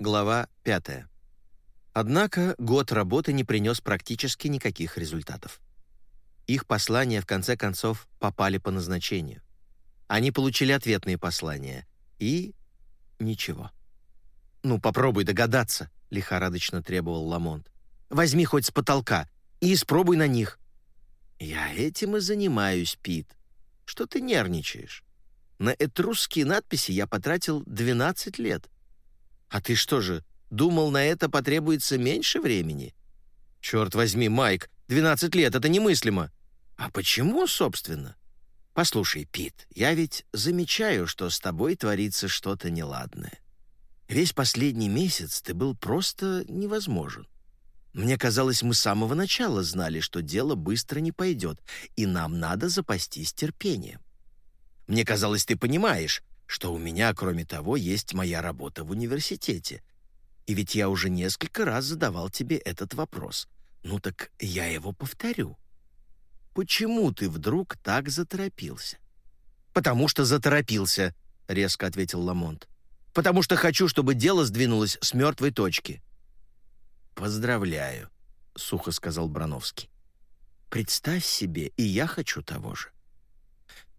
Глава 5. Однако год работы не принес практически никаких результатов. Их послания, в конце концов, попали по назначению. Они получили ответные послания. И... ничего. «Ну, попробуй догадаться», — лихорадочно требовал Ламонт. «Возьми хоть с потолка и испробуй на них». «Я этим и занимаюсь, Пит. Что ты нервничаешь? На этрусские надписи я потратил 12 лет. А ты что же, думал, на это потребуется меньше времени? Черт возьми, Майк, 12 лет — это немыслимо. А почему, собственно? Послушай, Пит, я ведь замечаю, что с тобой творится что-то неладное. Весь последний месяц ты был просто невозможен. Мне казалось, мы с самого начала знали, что дело быстро не пойдет, и нам надо запастись терпением. Мне казалось, ты понимаешь, что у меня, кроме того, есть моя работа в университете. И ведь я уже несколько раз задавал тебе этот вопрос. Ну так я его повторю. Почему ты вдруг так заторопился? Потому что заторопился, резко ответил Ламонт. Потому что хочу, чтобы дело сдвинулось с мертвой точки. Поздравляю, сухо сказал Брановский. Представь себе, и я хочу того же.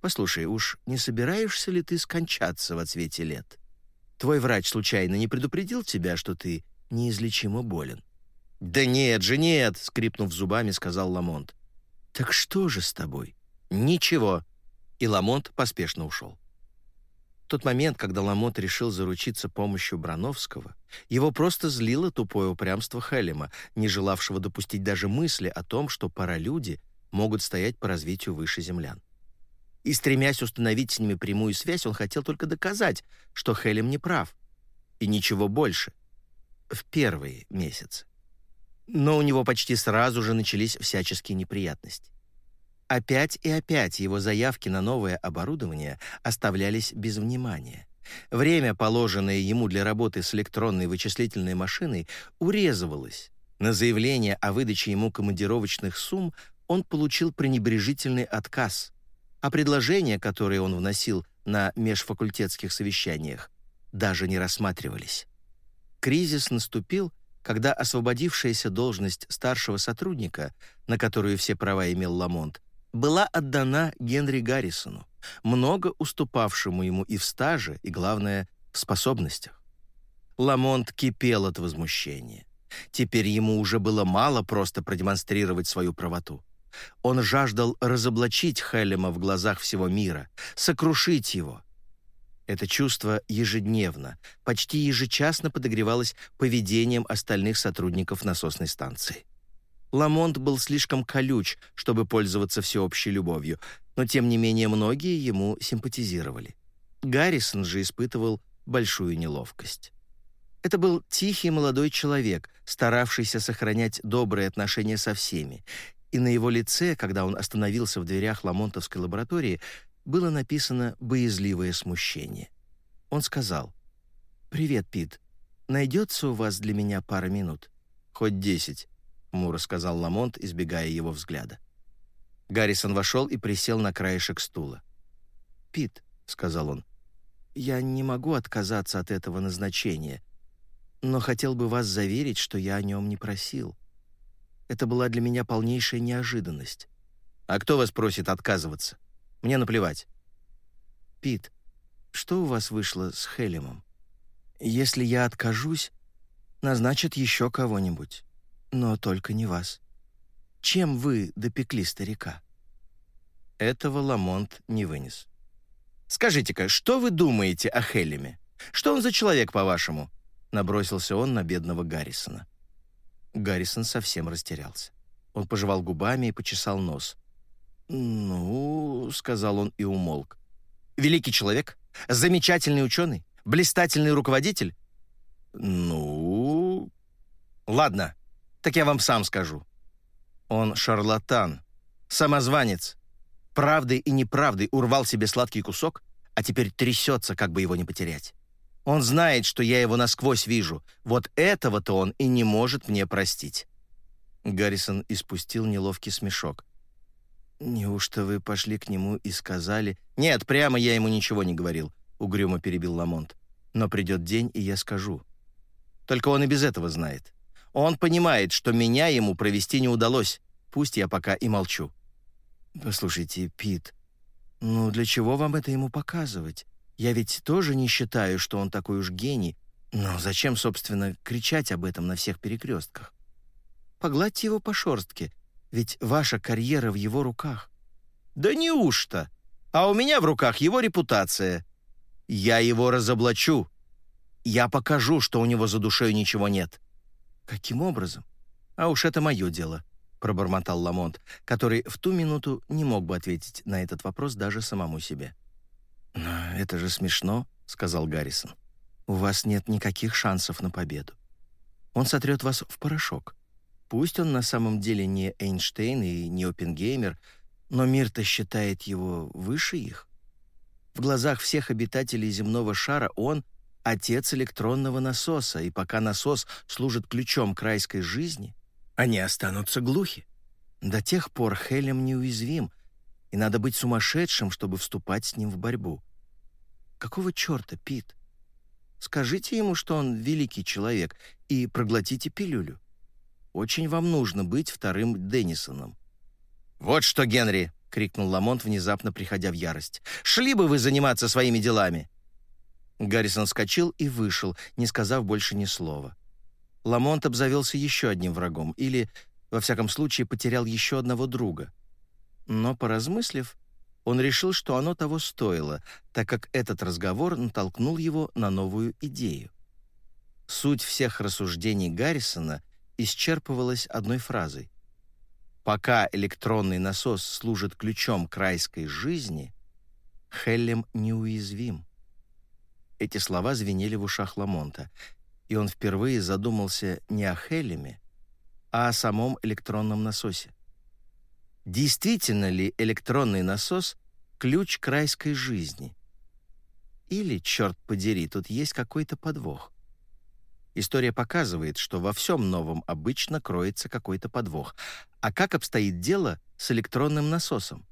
Послушай, уж не собираешься ли ты скончаться в отсвете лет? Твой врач случайно не предупредил тебя, что ты неизлечимо болен? Да нет же, нет, скрипнув зубами, сказал Ламонт. Так что же с тобой? Ничего. И Ламонт поспешно ушел. В тот момент, когда Ламонт решил заручиться помощью Брановского, его просто злило тупое упрямство Хелема, не желавшего допустить даже мысли о том, что паралюди могут стоять по развитию выше землян и, стремясь установить с ними прямую связь, он хотел только доказать, что Хелем не прав. И ничего больше. В первые месяцы. Но у него почти сразу же начались всяческие неприятности. Опять и опять его заявки на новое оборудование оставлялись без внимания. Время, положенное ему для работы с электронной вычислительной машиной, урезывалось. На заявление о выдаче ему командировочных сумм он получил пренебрежительный отказ а предложения, которые он вносил на межфакультетских совещаниях, даже не рассматривались. Кризис наступил, когда освободившаяся должность старшего сотрудника, на которую все права имел Ламонт, была отдана Генри Гаррисону, много уступавшему ему и в стаже, и, главное, в способностях. Ламонт кипел от возмущения. Теперь ему уже было мало просто продемонстрировать свою правоту. Он жаждал разоблачить Хелема в глазах всего мира, сокрушить его. Это чувство ежедневно, почти ежечасно подогревалось поведением остальных сотрудников насосной станции. Ламонт был слишком колюч, чтобы пользоваться всеобщей любовью, но тем не менее многие ему симпатизировали. Гаррисон же испытывал большую неловкость. Это был тихий молодой человек, старавшийся сохранять добрые отношения со всеми, и на его лице, когда он остановился в дверях Ламонтовской лаборатории, было написано боязливое смущение. Он сказал, «Привет, Пит. Найдется у вас для меня пара минут?» «Хоть десять», — хмуро сказал Ламонт, избегая его взгляда. Гаррисон вошел и присел на краешек стула. «Пит», — сказал он, — «я не могу отказаться от этого назначения, но хотел бы вас заверить, что я о нем не просил. Это была для меня полнейшая неожиданность. «А кто вас просит отказываться? Мне наплевать». «Пит, что у вас вышло с Хелемом? Если я откажусь, назначат еще кого-нибудь, но только не вас. Чем вы допекли старика?» Этого Ламонт не вынес. «Скажите-ка, что вы думаете о Хелеме? Что он за человек, по-вашему?» Набросился он на бедного Гаррисона. Гаррисон совсем растерялся. Он пожевал губами и почесал нос. «Ну...» — сказал он и умолк. «Великий человек? Замечательный ученый? Блистательный руководитель?» «Ну...» «Ладно, так я вам сам скажу. Он шарлатан, самозванец. Правдой и неправдой урвал себе сладкий кусок, а теперь трясется, как бы его не потерять. Он знает, что я его насквозь вижу. Вот этого-то он и не может мне простить». Гаррисон испустил неловкий смешок. «Неужто вы пошли к нему и сказали...» «Нет, прямо я ему ничего не говорил», — угрюмо перебил Ламонт. «Но придет день, и я скажу. Только он и без этого знает. Он понимает, что меня ему провести не удалось. Пусть я пока и молчу. Послушайте, Пит, ну для чего вам это ему показывать? Я ведь тоже не считаю, что он такой уж гений. Но зачем, собственно, кричать об этом на всех перекрестках? Погладьте его по шорстке, ведь ваша карьера в его руках. Да неужто? А у меня в руках его репутация. Я его разоблачу. Я покажу, что у него за душой ничего нет. Каким образом? А уж это мое дело, пробормотал Ламонт, который в ту минуту не мог бы ответить на этот вопрос даже самому себе. «Но это же смешно», — сказал Гаррисон. «У вас нет никаких шансов на победу. Он сотрет вас в порошок. Пусть он на самом деле не Эйнштейн и не Оппенгеймер, но мир-то считает его выше их. В глазах всех обитателей земного шара он — отец электронного насоса, и пока насос служит ключом к райской жизни, они останутся глухи. До тех пор Хелем неуязвим, и надо быть сумасшедшим, чтобы вступать с ним в борьбу. Какого черта, Пит? Скажите ему, что он великий человек, и проглотите пилюлю. Очень вам нужно быть вторым Деннисоном». «Вот что, Генри!» — крикнул Ламонт, внезапно приходя в ярость. «Шли бы вы заниматься своими делами!» Гаррисон вскочил и вышел, не сказав больше ни слова. Ламонт обзавелся еще одним врагом, или, во всяком случае, потерял еще одного друга. Но, поразмыслив, он решил, что оно того стоило, так как этот разговор натолкнул его на новую идею. Суть всех рассуждений Гаррисона исчерпывалась одной фразой. «Пока электронный насос служит ключом к райской жизни, Хеллем неуязвим». Эти слова звенели в ушах Ламонта, и он впервые задумался не о Хеллеме, а о самом электронном насосе. Действительно ли электронный насос — ключ к райской жизни? Или, черт подери, тут есть какой-то подвох? История показывает, что во всем новом обычно кроется какой-то подвох. А как обстоит дело с электронным насосом?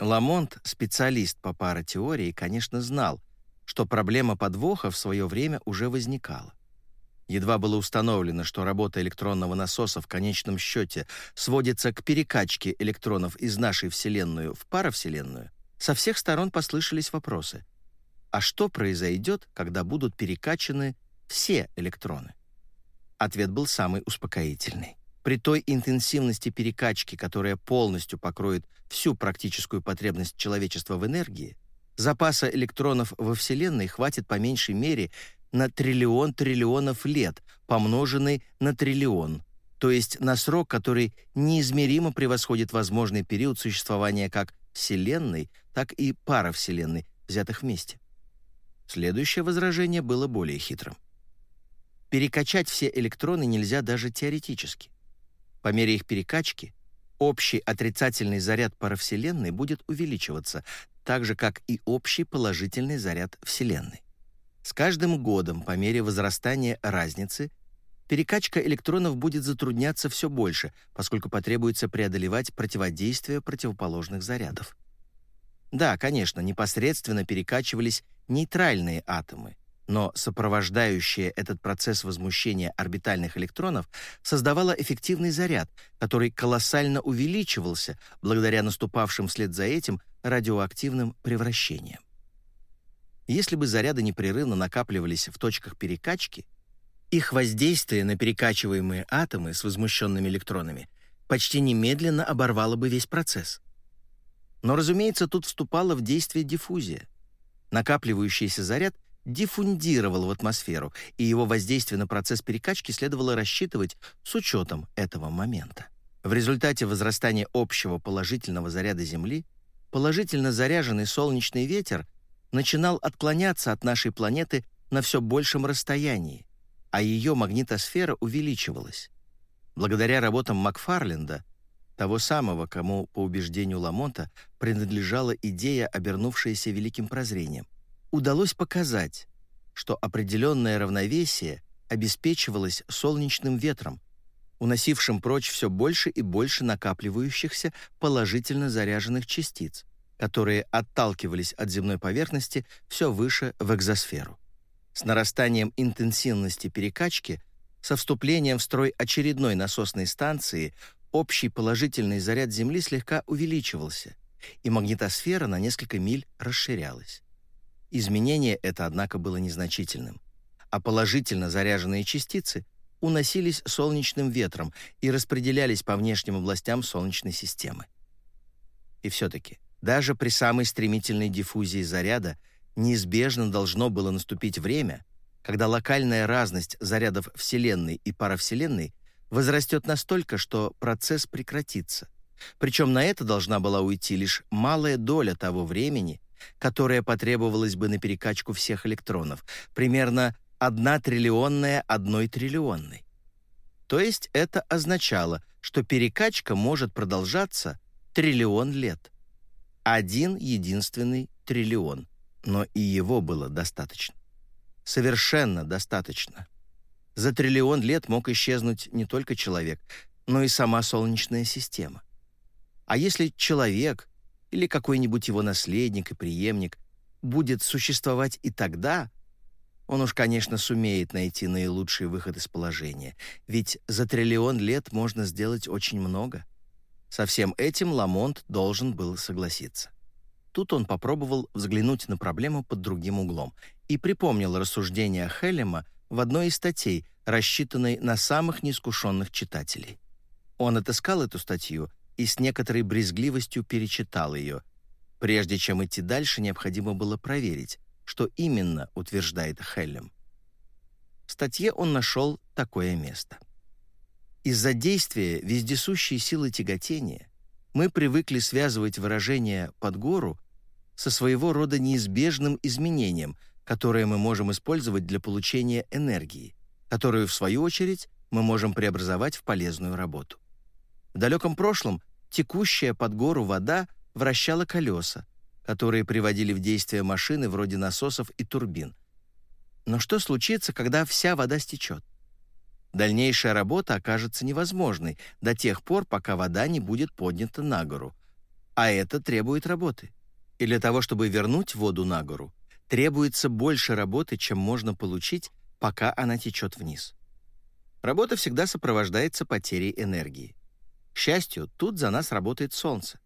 Ламонт, специалист по паратеории, конечно, знал, что проблема подвоха в свое время уже возникала. Едва было установлено, что работа электронного насоса в конечном счете сводится к перекачке электронов из нашей Вселенную в паравселенную, со всех сторон послышались вопросы. А что произойдет, когда будут перекачаны все электроны? Ответ был самый успокоительный. При той интенсивности перекачки, которая полностью покроет всю практическую потребность человечества в энергии, запаса электронов во Вселенной хватит по меньшей мере на триллион триллионов лет, помноженный на триллион, то есть на срок, который неизмеримо превосходит возможный период существования как Вселенной, так и паравселенной, взятых вместе. Следующее возражение было более хитрым. Перекачать все электроны нельзя даже теоретически. По мере их перекачки общий отрицательный заряд паравселенной будет увеличиваться, так же, как и общий положительный заряд Вселенной. С каждым годом, по мере возрастания разницы, перекачка электронов будет затрудняться все больше, поскольку потребуется преодолевать противодействие противоположных зарядов. Да, конечно, непосредственно перекачивались нейтральные атомы, но сопровождающее этот процесс возмущения орбитальных электронов создавало эффективный заряд, который колоссально увеличивался благодаря наступавшим вслед за этим радиоактивным превращениям. Если бы заряды непрерывно накапливались в точках перекачки, их воздействие на перекачиваемые атомы с возмущенными электронами почти немедленно оборвало бы весь процесс. Но, разумеется, тут вступала в действие диффузия. Накапливающийся заряд — диффундировал в атмосферу, и его воздействие на процесс перекачки следовало рассчитывать с учетом этого момента. В результате возрастания общего положительного заряда Земли положительно заряженный солнечный ветер начинал отклоняться от нашей планеты на все большем расстоянии, а ее магнитосфера увеличивалась. Благодаря работам Макфарленда, того самого, кому, по убеждению Ламонта, принадлежала идея, обернувшаяся великим прозрением, удалось показать, что определенное равновесие обеспечивалось солнечным ветром, уносившим прочь все больше и больше накапливающихся положительно заряженных частиц, которые отталкивались от земной поверхности все выше в экзосферу. С нарастанием интенсивности перекачки, со вступлением в строй очередной насосной станции, общий положительный заряд Земли слегка увеличивался, и магнитосфера на несколько миль расширялась. Изменение это, однако, было незначительным, а положительно заряженные частицы уносились солнечным ветром и распределялись по внешним областям Солнечной системы. И все-таки, даже при самой стремительной диффузии заряда неизбежно должно было наступить время, когда локальная разность зарядов Вселенной и паравселенной возрастет настолько, что процесс прекратится. Причем на это должна была уйти лишь малая доля того времени, которое потребовалось бы на перекачку всех электронов, примерно 1 триллионная одной триллионной. То есть это означало, что перекачка может продолжаться триллион лет. Один единственный триллион, но и его было достаточно. Совершенно достаточно. За триллион лет мог исчезнуть не только человек, но и сама Солнечная система. А если человек или какой-нибудь его наследник и преемник будет существовать и тогда, он уж, конечно, сумеет найти наилучший выход из положения, ведь за триллион лет можно сделать очень много. Со всем этим Ламонт должен был согласиться. Тут он попробовал взглянуть на проблему под другим углом и припомнил рассуждения Хеллема в одной из статей, рассчитанной на самых неискушенных читателей. Он отыскал эту статью и с некоторой брезгливостью перечитал ее. Прежде чем идти дальше, необходимо было проверить, что именно утверждает Хеллем. В статье он нашел такое место. Из-за действия вездесущей силы тяготения мы привыкли связывать выражение «под гору» со своего рода неизбежным изменением, которое мы можем использовать для получения энергии, которую, в свою очередь, мы можем преобразовать в полезную работу. В далеком прошлом текущая под гору вода вращала колеса, которые приводили в действие машины вроде насосов и турбин. Но что случится, когда вся вода стечет? Дальнейшая работа окажется невозможной до тех пор, пока вода не будет поднята на гору. А это требует работы. И для того, чтобы вернуть воду на гору, требуется больше работы, чем можно получить, пока она течет вниз. Работа всегда сопровождается потерей энергии. К счастью, тут за нас работает солнце.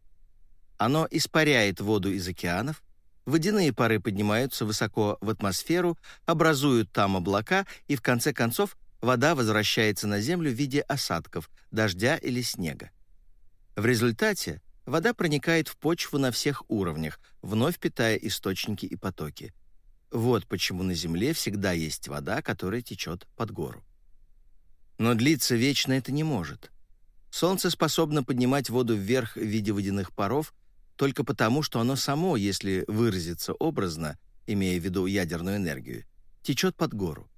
Оно испаряет воду из океанов, водяные пары поднимаются высоко в атмосферу, образуют там облака, и в конце концов вода возвращается на Землю в виде осадков, дождя или снега. В результате вода проникает в почву на всех уровнях, вновь питая источники и потоки. Вот почему на Земле всегда есть вода, которая течет под гору. Но длиться вечно это не может. Солнце способно поднимать воду вверх в виде водяных паров только потому, что оно само, если выразиться образно, имея в виду ядерную энергию, течет под гору.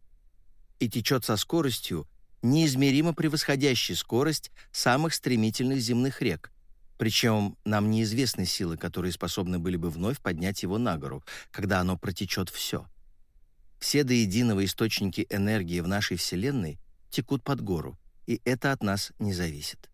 И течет со скоростью, неизмеримо превосходящей скорость самых стремительных земных рек. Причем нам неизвестны силы, которые способны были бы вновь поднять его на гору, когда оно протечет все. Все до единого источники энергии в нашей Вселенной текут под гору, и это от нас не зависит.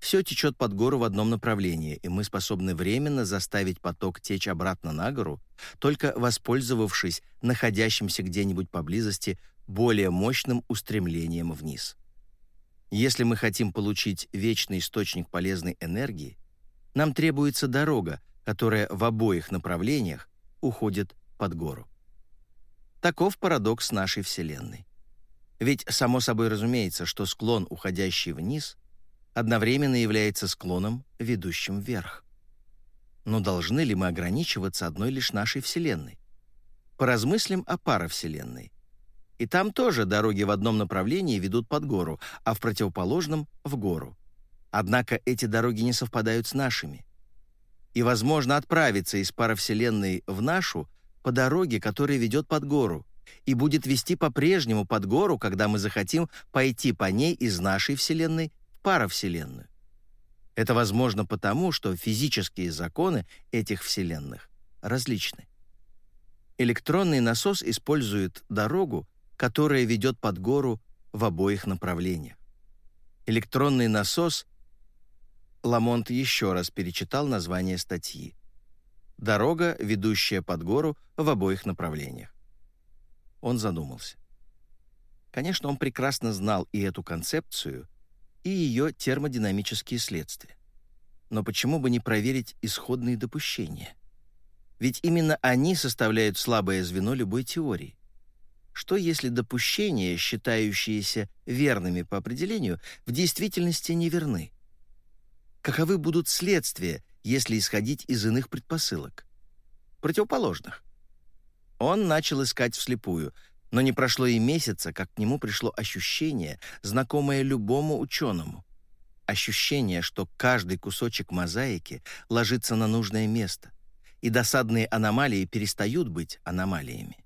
Все течет под гору в одном направлении, и мы способны временно заставить поток течь обратно на гору, только воспользовавшись находящимся где-нибудь поблизости более мощным устремлением вниз. Если мы хотим получить вечный источник полезной энергии, нам требуется дорога, которая в обоих направлениях уходит под гору. Таков парадокс нашей Вселенной. Ведь само собой разумеется, что склон, уходящий вниз, одновременно является склоном, ведущим вверх. Но должны ли мы ограничиваться одной лишь нашей Вселенной? Поразмыслим о паравселенной. И там тоже дороги в одном направлении ведут под гору, а в противоположном — в гору. Однако эти дороги не совпадают с нашими. И возможно отправиться из паравселенной в нашу по дороге, которая ведет под гору, и будет вести по-прежнему под гору, когда мы захотим пойти по ней из нашей Вселенной паравселенную. Это возможно потому, что физические законы этих вселенных различны. Электронный насос использует дорогу, которая ведет под гору в обоих направлениях. Электронный насос Ламонт еще раз перечитал название статьи. Дорога, ведущая под гору в обоих направлениях. Он задумался. Конечно, он прекрасно знал и эту концепцию, и ее термодинамические следствия. Но почему бы не проверить исходные допущения? Ведь именно они составляют слабое звено любой теории. Что если допущения, считающиеся верными по определению, в действительности неверны? Каковы будут следствия, если исходить из иных предпосылок? Противоположных. Он начал искать вслепую, но не прошло и месяца, как к нему пришло ощущение, знакомое любому ученому. Ощущение, что каждый кусочек мозаики ложится на нужное место, и досадные аномалии перестают быть аномалиями.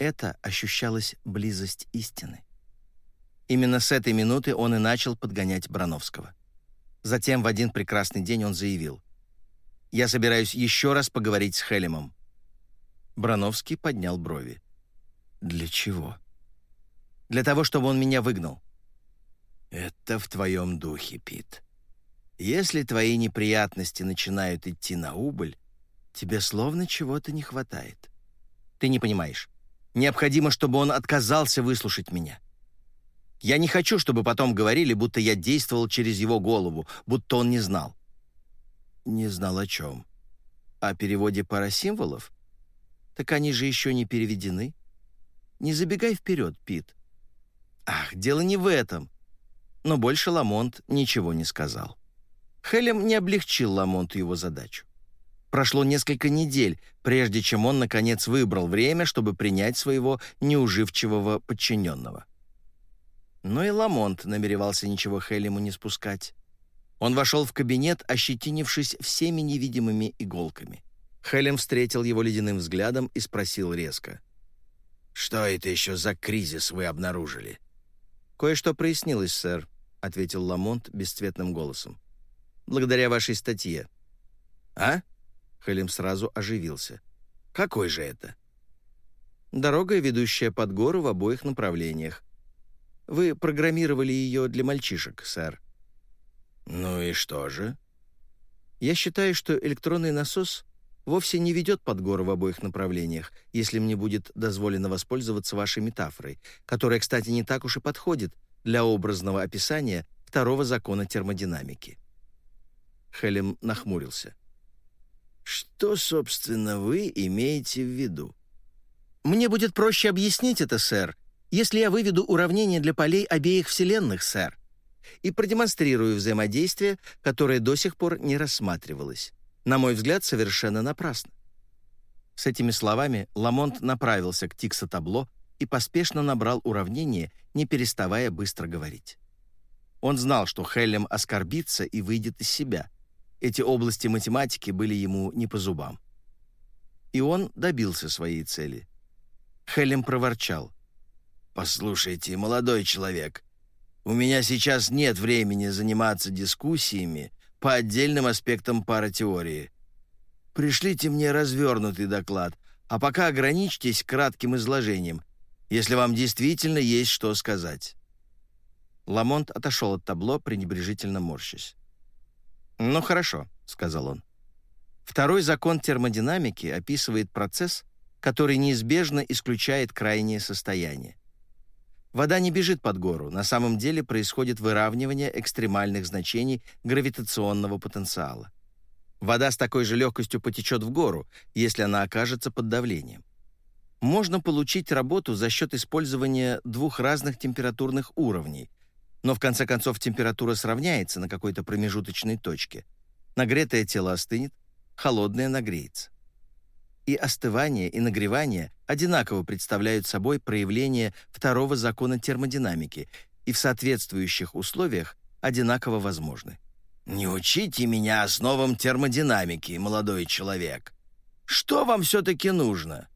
Это ощущалась близость истины. Именно с этой минуты он и начал подгонять Брановского. Затем в один прекрасный день он заявил, «Я собираюсь еще раз поговорить с Хелемом». Брановский поднял брови. «Для чего?» «Для того, чтобы он меня выгнал». «Это в твоем духе, Пит. Если твои неприятности начинают идти на убыль, тебе словно чего-то не хватает. Ты не понимаешь. Необходимо, чтобы он отказался выслушать меня. Я не хочу, чтобы потом говорили, будто я действовал через его голову, будто он не знал. Не знал о чем. О переводе парасимволов? Так они же еще не переведены. Не забегай вперед, Пит. Ах, дело не в этом. Но больше Ламонт ничего не сказал. Хелем не облегчил Ламонту его задачу. Прошло несколько недель, прежде чем он, наконец, выбрал время, чтобы принять своего неуживчивого подчиненного. Но и Ламонт намеревался ничего Хелему не спускать. Он вошел в кабинет, ощетинившись всеми невидимыми иголками. Хелем встретил его ледяным взглядом и спросил резко. «Что это еще за кризис вы обнаружили?» «Кое-что прояснилось, сэр», — ответил Ламонт бесцветным голосом. «Благодаря вашей статье». «А?» — Хелем сразу оживился. «Какой же это?» «Дорога, ведущая под гору в обоих направлениях. Вы программировали ее для мальчишек, сэр». «Ну и что же?» «Я считаю, что электронный насос вовсе не ведет под гору в обоих направлениях, если мне будет дозволено воспользоваться вашей метафорой, которая, кстати, не так уж и подходит для образного описания второго закона термодинамики». Хелем нахмурился. «Что, собственно, вы имеете в виду?» «Мне будет проще объяснить это, сэр, если я выведу уравнение для полей обеих вселенных, сэр, и продемонстрирую взаимодействие, которое до сих пор не рассматривалось. На мой взгляд, совершенно напрасно. С этими словами Ламонт направился к Тикса-табло и поспешно набрал уравнение, не переставая быстро говорить. Он знал, что Хеллем оскорбится и выйдет из себя. Эти области математики были ему не по зубам. И он добился своей цели. Хеллем проворчал. «Послушайте, молодой человек, у меня сейчас нет времени заниматься дискуссиями по отдельным аспектам паратеории. Пришлите мне развернутый доклад, а пока ограничьтесь кратким изложением, если вам действительно есть что сказать». Ламонт отошел от табло, пренебрежительно морщась. «Ну хорошо», — сказал он. Второй закон термодинамики описывает процесс, который неизбежно исключает крайнее состояние. Вода не бежит под гору, на самом деле происходит выравнивание экстремальных значений гравитационного потенциала. Вода с такой же легкостью потечет в гору, если она окажется под давлением. Можно получить работу за счет использования двух разных температурных уровней, но в конце концов температура сравняется на какой-то промежуточной точке. Нагретое тело остынет, холодное нагреется и остывание, и нагревание одинаково представляют собой проявление второго закона термодинамики и в соответствующих условиях одинаково возможны. «Не учите меня основам термодинамики, молодой человек. Что вам все-таки нужно?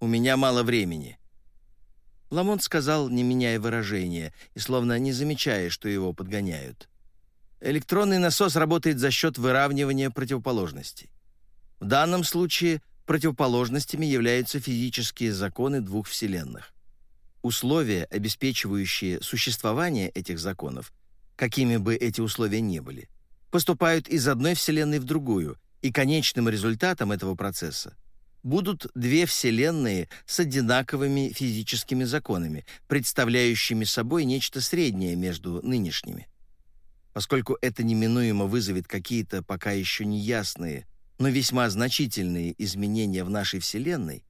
У меня мало времени». Ламонт сказал, не меняя выражения, и словно не замечая, что его подгоняют. Электронный насос работает за счет выравнивания противоположностей. В данном случае – Противоположностями являются физические законы двух вселенных. Условия, обеспечивающие существование этих законов, какими бы эти условия ни были, поступают из одной вселенной в другую, и конечным результатом этого процесса будут две вселенные с одинаковыми физическими законами, представляющими собой нечто среднее между нынешними. Поскольку это неминуемо вызовет какие-то пока еще неясные, но весьма значительные изменения в нашей Вселенной,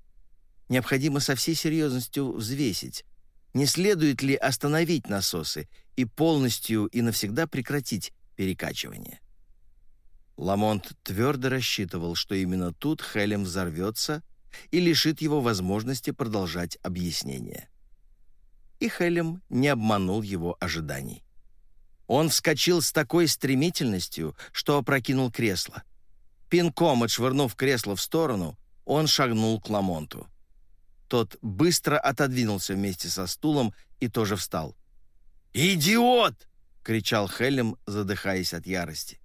необходимо со всей серьезностью взвесить, не следует ли остановить насосы и полностью и навсегда прекратить перекачивание. Ламонт твердо рассчитывал, что именно тут Хелем взорвется и лишит его возможности продолжать объяснение. И Хелем не обманул его ожиданий. Он вскочил с такой стремительностью, что опрокинул кресло. Пинком отшвырнув кресло в сторону, он шагнул к Ламонту. Тот быстро отодвинулся вместе со стулом и тоже встал. «Идиот!» — кричал Хелем, задыхаясь от ярости.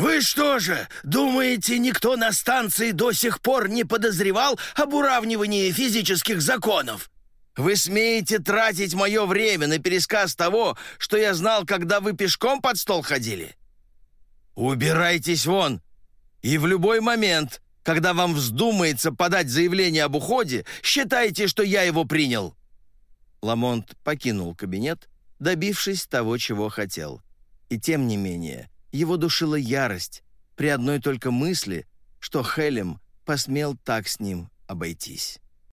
«Вы что же, думаете, никто на станции до сих пор не подозревал об уравнивании физических законов? Вы смеете тратить мое время на пересказ того, что я знал, когда вы пешком под стол ходили? Убирайтесь вон! И в любой момент, когда вам вздумается подать заявление об уходе, считайте, что я его принял». Ламонт покинул кабинет, добившись того, чего хотел. И тем не менее, его душила ярость при одной только мысли, что Хелем посмел так с ним обойтись.